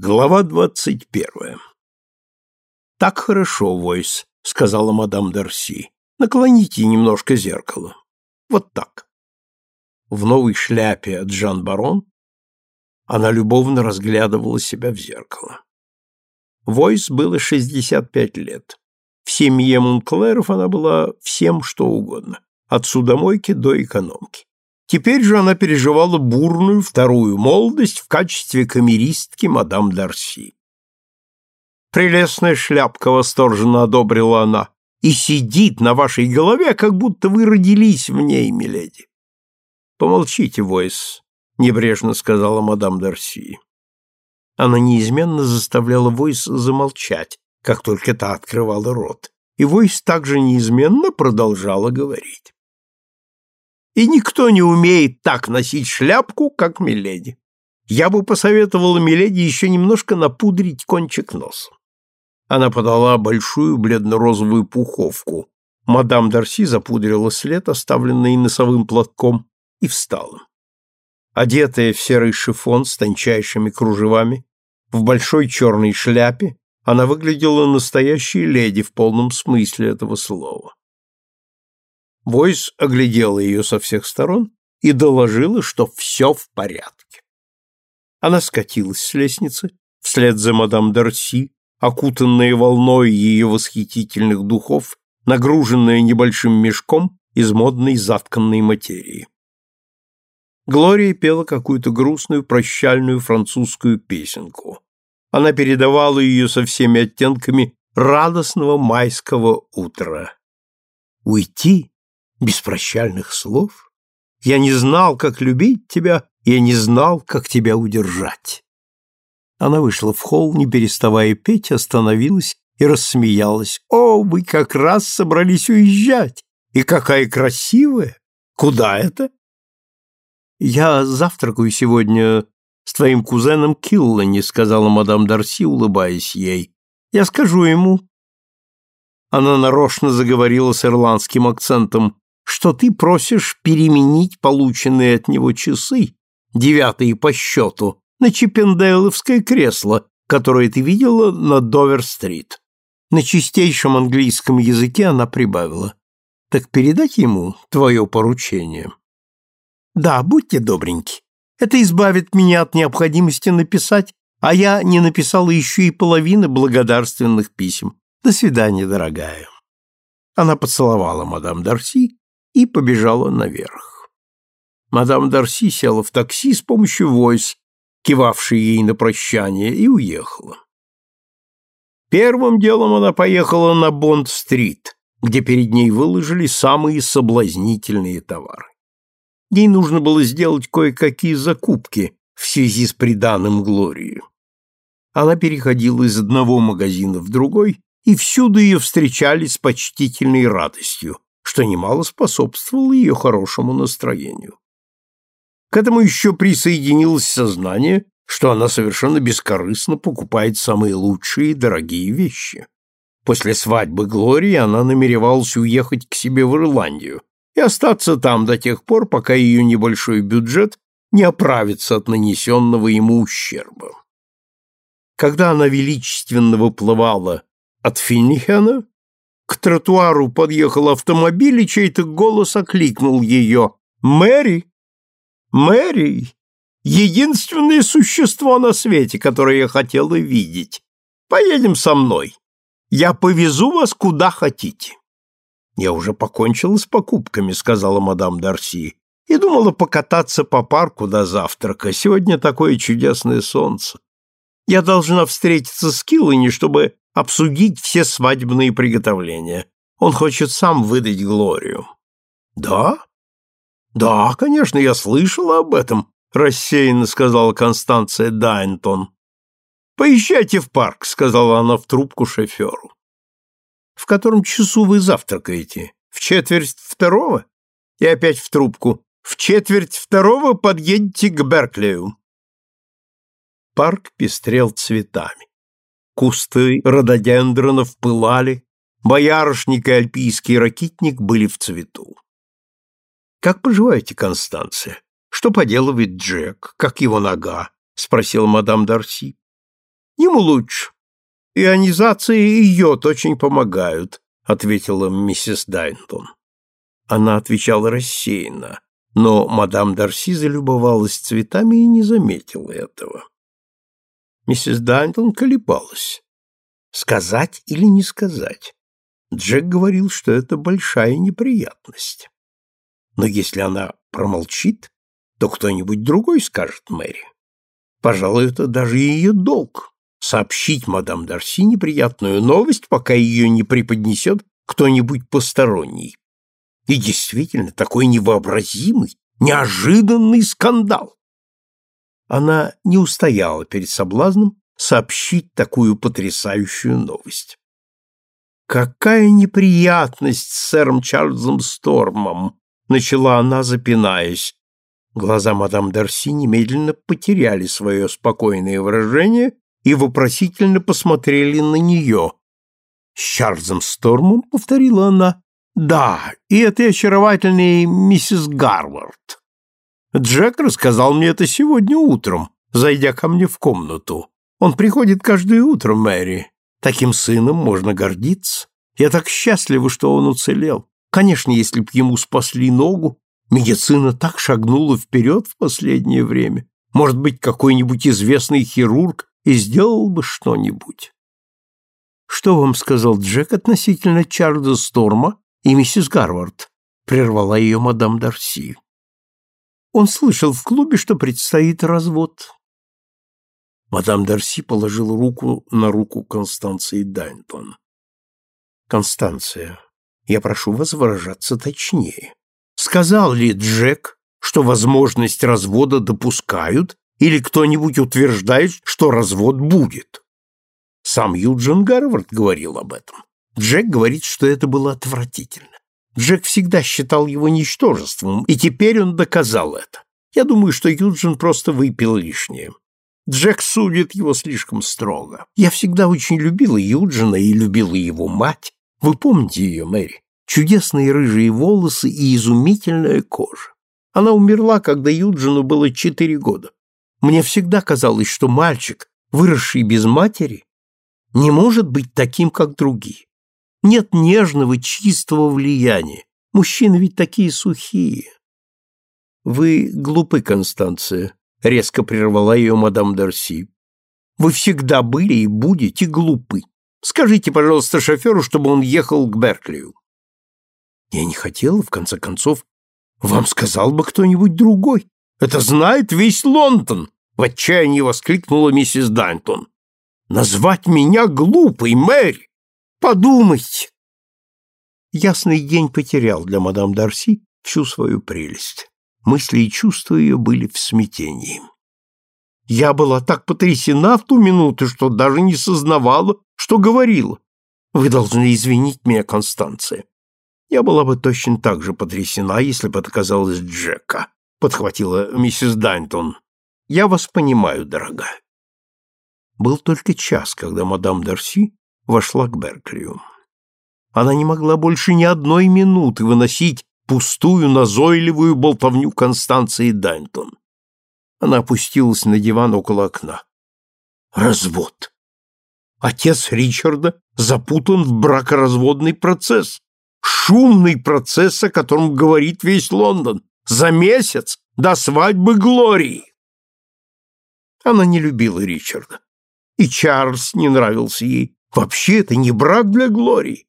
Глава двадцать первая. «Так хорошо, Войс», — сказала мадам Дарси. «Наклоните немножко зеркало. Вот так». В новой шляпе от Жан Барон она любовно разглядывала себя в зеркало. Войс было шестьдесят пять лет. В семье Монклеров она была всем что угодно, от судомойки до экономки. Теперь же она переживала бурную вторую молодость в качестве камеристки мадам Дарси. «Прелестная шляпка!» — восторженно одобрила она. «И сидит на вашей голове, как будто вы родились в ней, миледи!» «Помолчите, Войс», — небрежно сказала мадам Дарси. Она неизменно заставляла Войс замолчать, как только та открывала рот, и Войс также неизменно продолжала говорить и никто не умеет так носить шляпку, как Миледи. Я бы посоветовала Миледи еще немножко напудрить кончик носа. Она подала большую бледно-розовую пуховку. Мадам Дарси запудрила след, оставленный носовым платком, и встала. Одетая в серый шифон с тончайшими кружевами, в большой черной шляпе, она выглядела настоящей леди в полном смысле этого слова. Войс оглядела ее со всех сторон и доложила, что все в порядке. Она скатилась с лестницы вслед за мадам Дарси, окутанная волной ее восхитительных духов, нагруженная небольшим мешком из модной затканной материи. Глория пела какую-то грустную прощальную французскую песенку. Она передавала ее со всеми оттенками радостного майского утра. Уйти без прощальных слов? Я не знал, как любить тебя, я не знал, как тебя удержать. Она вышла в холл, не переставая петь, остановилась и рассмеялась. «О, вы как раз собрались уезжать! И какая красивая! Куда это?» «Я завтракаю сегодня с твоим кузеном Киллани», — сказала мадам Дарси, улыбаясь ей. «Я скажу ему». Она нарочно заговорила с ирландским акцентом что ты просишь переменить полученные от него часы, девятые по счету, на чиппендейловское кресло, которое ты видела на Довер-стрит. На чистейшем английском языке она прибавила. Так передать ему твое поручение. Да, будьте добреньки. Это избавит меня от необходимости написать, а я не написала еще и половины благодарственных писем. До свидания, дорогая. Она поцеловала мадам Дарси и побежала наверх. Мадам Дарси села в такси с помощью войс, кивавшей ей на прощание, и уехала. Первым делом она поехала на Бонд-стрит, где перед ней выложили самые соблазнительные товары. Ей нужно было сделать кое-какие закупки в связи с приданым Глории. Она переходила из одного магазина в другой, и всюду ее встречали с почтительной радостью, что немало способствовало ее хорошему настроению. К этому еще присоединилось сознание, что она совершенно бескорыстно покупает самые лучшие и дорогие вещи. После свадьбы Глории она намеревалась уехать к себе в Ирландию и остаться там до тех пор, пока ее небольшой бюджет не оправится от нанесенного ему ущерба. Когда она величественно выплывала от Финнихена, к тротуару подъехал автомобиль, и чей-то голос окликнул ее. «Мэри! Мэри! Единственное существо на свете, которое я хотела видеть. Поедем со мной. Я повезу вас куда хотите». «Я уже покончила с покупками», — сказала мадам Дарси, «и думала покататься по парку до завтрака. Сегодня такое чудесное солнце. Я должна встретиться с Киллани, чтобы обсудить все свадебные приготовления. Он хочет сам выдать Глорию. Да? Да, конечно, я слышала об этом, рассеянно сказала Констанция Дайнтон. Поезжайте в парк, сказала она в трубку шоферу. В котором часу вы завтракаете? В четверть второго? И опять в трубку. В четверть второго подъедете к Берклею. Парк пестрел цветами. Кусты рододендронов пылали, боярышник и альпийский ракитник были в цвету. «Как поживаете, Констанция? Что поделывает Джек? Как его нога?» — спросил мадам Дарси. Ему лучше. Ионизация и йод очень помогают, ответила миссис Дайнтон. Она отвечала рассеянно, но мадам Дарси залюбовалась цветами и не заметила этого. Миссис Дайнтон колебалась. Сказать или не сказать? Джек говорил, что это большая неприятность. Но если она промолчит, то кто-нибудь другой скажет Мэри. Пожалуй, это даже ее долг — сообщить мадам Дарси неприятную новость, пока ее не преподнесет кто-нибудь посторонний. И действительно, такой невообразимый, неожиданный скандал. Она не устояла перед соблазном сообщить такую потрясающую новость. «Какая неприятность с сэром Чарльзом Стормом!» — начала она, запинаясь. Глаза мадам Дарси немедленно потеряли свое спокойное выражение и вопросительно посмотрели на нее. «С Чарльзом Стормом?» — повторила она. «Да, и этой очаровательной миссис Гарвард. Джек рассказал мне это сегодня утром, зайдя ко мне в комнату. Он приходит каждое утро, Мэри. Таким сыном можно гордиться. Я так счастлива, что он уцелел. Конечно, если б ему спасли ногу, медицина так шагнула вперед в последнее время. Может быть, какой-нибудь известный хирург и сделал бы что-нибудь. Что вам сказал Джек относительно Чарльза Сторма и миссис Гарвард? Прервала ее мадам Дарси. Он слышал в клубе, что предстоит развод. Мадам Дарси положила руку на руку Констанции Дайнтон. Констанция, я прошу вас выражаться точнее. Сказал ли Джек, что возможность развода допускают, или кто-нибудь утверждает, что развод будет? Сам Юджин Гарвард говорил об этом. Джек говорит, что это было отвратительно. Джек всегда считал его ничтожеством, и теперь он доказал это. Я думаю, что Юджин просто выпил лишнее. Джек судит его слишком строго. Я всегда очень любила Юджина и любила его мать. Вы помните ее, Мэри? Чудесные рыжие волосы и изумительная кожа. Она умерла, когда Юджину было четыре года. Мне всегда казалось, что мальчик, выросший без матери, не может быть таким, как другие. Нет нежного, чистого влияния. Мужчины ведь такие сухие. Вы глупы, Констанция, резко прервала ее мадам Дарси. Вы всегда были и будете глупы. Скажите, пожалуйста, шоферу, чтобы он ехал к Берклию. Я не хотела, в конце концов. Вам сказал бы кто-нибудь другой. Это знает весь Лондон, в отчаянии воскликнула миссис Дантон. Назвать меня глупой, Мэри! Подумайте!» Ясный день потерял для мадам Дарси всю свою прелесть. Мысли и чувства ее были в смятении. Я была так потрясена в ту минуту, что даже не сознавала, что говорила. Вы должны извинить меня, Констанция. Я была бы точно так же потрясена, если бы это казалось Джека, подхватила миссис Дайнтон. Я вас понимаю, дорогая. Был только час, когда мадам Дарси вошла к Берклию. Она не могла больше ни одной минуты выносить пустую, назойливую болтовню Констанции Дайнтон. Она опустилась на диван около окна. Развод. Отец Ричарда запутан в бракоразводный процесс. Шумный процесс, о котором говорит весь Лондон. За месяц до свадьбы Глории. Она не любила Ричарда. И Чарльз не нравился ей. Вообще это не брак для Глории.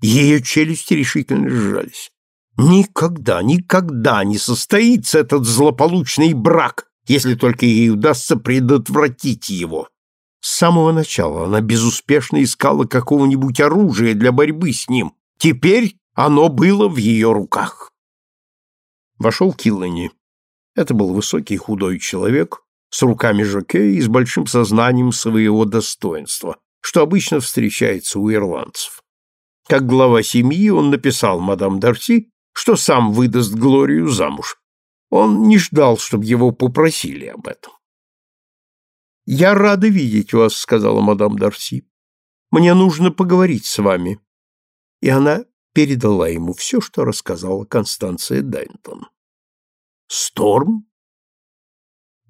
Ее челюсти решительно сжались. Никогда, никогда не состоится этот злополучный брак, если только ей удастся предотвратить его. С самого начала она безуспешно искала какого-нибудь оружия для борьбы с ним. Теперь оно было в ее руках. Вошел Киллани. Это был высокий худой человек с руками жокея и с большим сознанием своего достоинства, что обычно встречается у ирландцев. Как глава семьи он написал мадам Дарси, что сам выдаст Глорию замуж. Он не ждал, чтобы его попросили об этом. «Я рада видеть вас», — сказала мадам Дарси. «Мне нужно поговорить с вами». И она передала ему все, что рассказала Констанция Дайнтон. «Сторм?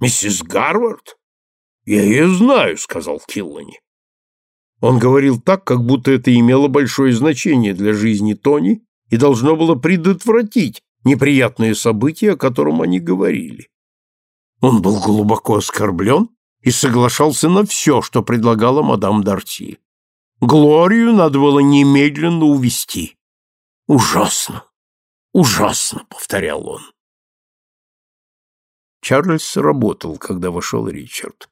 Миссис Гарвард? Я ее знаю, сказал Киллани. Он говорил так, как будто это имело большое значение для жизни Тони и должно было предотвратить неприятные события, о котором они говорили. Он был глубоко оскорблен и соглашался на все, что предлагала мадам Дарти. Глорию надо было немедленно увести. Ужасно, ужасно, повторял он. Чарльз работал, когда вошел Ричард.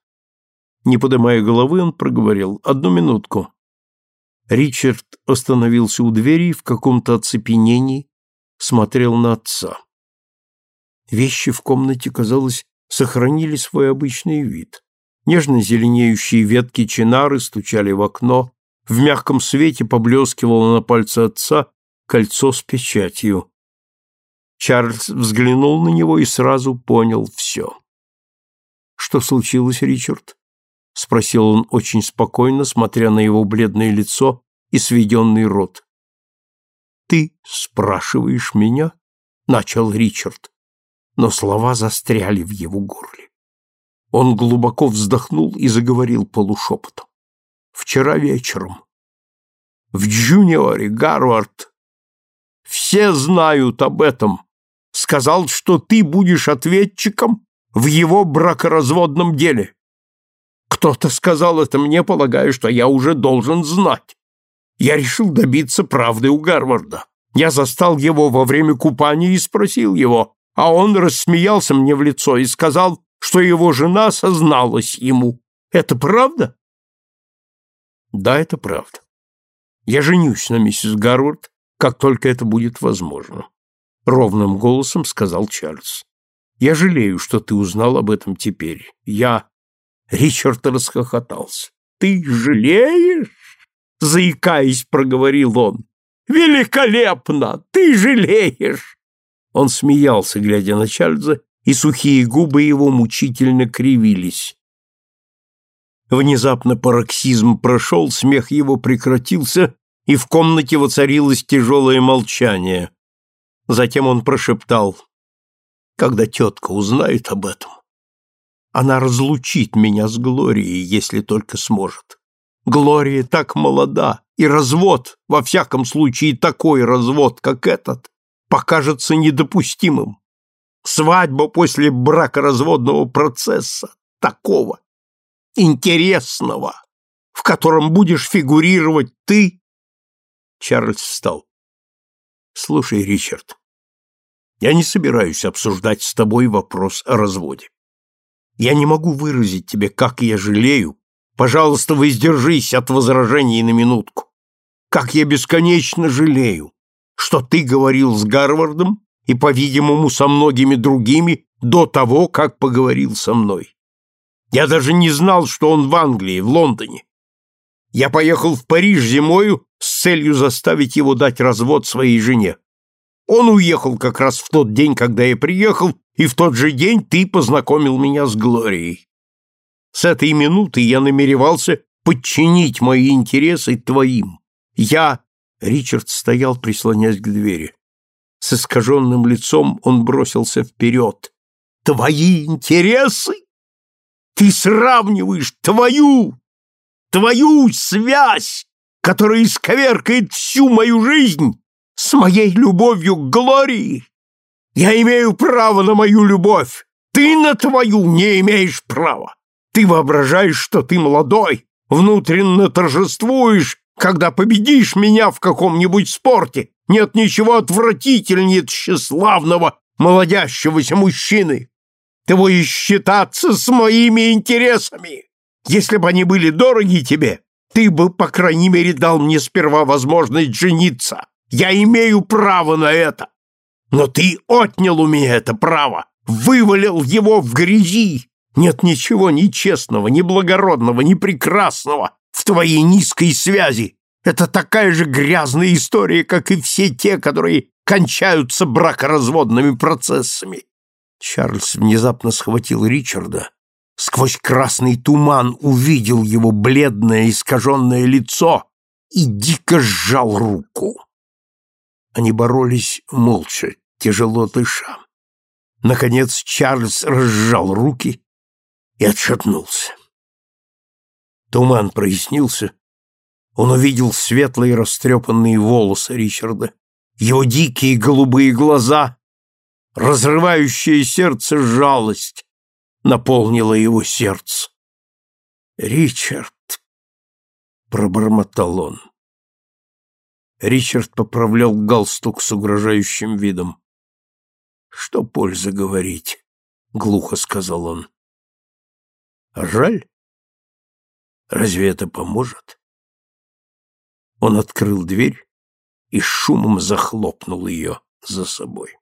Не поднимая головы, он проговорил «Одну минутку». Ричард остановился у двери в каком-то оцепенении смотрел на отца. Вещи в комнате, казалось, сохранили свой обычный вид. Нежно зеленеющие ветки чинары стучали в окно, в мягком свете поблескивало на пальце отца кольцо с печатью. Чарльз взглянул на него и сразу понял все. «Что случилось, Ричард?» — спросил он очень спокойно, смотря на его бледное лицо и сведенный рот. «Ты спрашиваешь меня?» — начал Ричард, но слова застряли в его горле. Он глубоко вздохнул и заговорил полушепотом. «Вчера вечером в Джуниоре Гарвард все знают об этом сказал, что ты будешь ответчиком в его бракоразводном деле. Кто-то сказал это мне, полагаю, что я уже должен знать. Я решил добиться правды у Гарварда. Я застал его во время купания и спросил его, а он рассмеялся мне в лицо и сказал, что его жена созналась ему. Это правда? Да, это правда. Я женюсь на миссис Гарвард, как только это будет возможно. — ровным голосом сказал Чарльз. «Я жалею, что ты узнал об этом теперь. Я...» Ричард расхохотался. «Ты жалеешь?» — заикаясь, проговорил он. «Великолепно! Ты жалеешь!» Он смеялся, глядя на Чарльза, и сухие губы его мучительно кривились. Внезапно пароксизм прошел, смех его прекратился, и в комнате воцарилось тяжелое молчание. Затем он прошептал, «Когда тетка узнает об этом, она разлучит меня с Глорией, если только сможет. Глория так молода, и развод, во всяком случае такой развод, как этот, покажется недопустимым. Свадьба после бракоразводного процесса, такого, интересного, в котором будешь фигурировать ты...» Чарльз встал. Слушай, Ричард, я не собираюсь обсуждать с тобой вопрос о разводе. Я не могу выразить тебе, как я жалею. Пожалуйста, воздержись от возражений на минутку. Как я бесконечно жалею, что ты говорил с Гарвардом и, по-видимому, со многими другими до того, как поговорил со мной. Я даже не знал, что он в Англии, в Лондоне. Я поехал в Париж зимою с целью заставить его дать развод своей жене. Он уехал как раз в тот день, когда я приехал, и в тот же день ты познакомил меня с Глорией. С этой минуты я намеревался подчинить мои интересы твоим. Я...» Ричард стоял, прислонясь к двери. С искаженным лицом он бросился вперед. «Твои интересы? Ты сравниваешь твою твою связь, которая исковеркает всю мою жизнь с моей любовью к Глории. Я имею право на мою любовь. Ты на твою не имеешь права. Ты воображаешь, что ты молодой, внутренно торжествуешь, когда победишь меня в каком-нибудь спорте. Нет ничего отвратительнее тщеславного молодящегося мужчины. Ты считаться с моими интересами. Если бы они были дороги тебе, ты бы, по крайней мере, дал мне сперва возможность жениться. Я имею право на это. Но ты отнял у меня это право, вывалил его в грязи. Нет ничего ни честного, ни благородного, ни прекрасного в твоей низкой связи. Это такая же грязная история, как и все те, которые кончаются бракоразводными процессами. Чарльз внезапно схватил Ричарда сквозь красный туман увидел его бледное искаженное лицо и дико сжал руку. Они боролись молча, тяжело дыша. Наконец Чарльз разжал руки и отшатнулся. Туман прояснился. Он увидел светлые растрепанные волосы Ричарда, его дикие голубые глаза, разрывающее сердце жалость наполнила его сердце. «Ричард!» — пробормотал он. Ричард поправлял галстук с угрожающим видом. «Что польза говорить?» — глухо сказал он. «А жаль? Разве это поможет?» Он открыл дверь и шумом захлопнул ее за собой.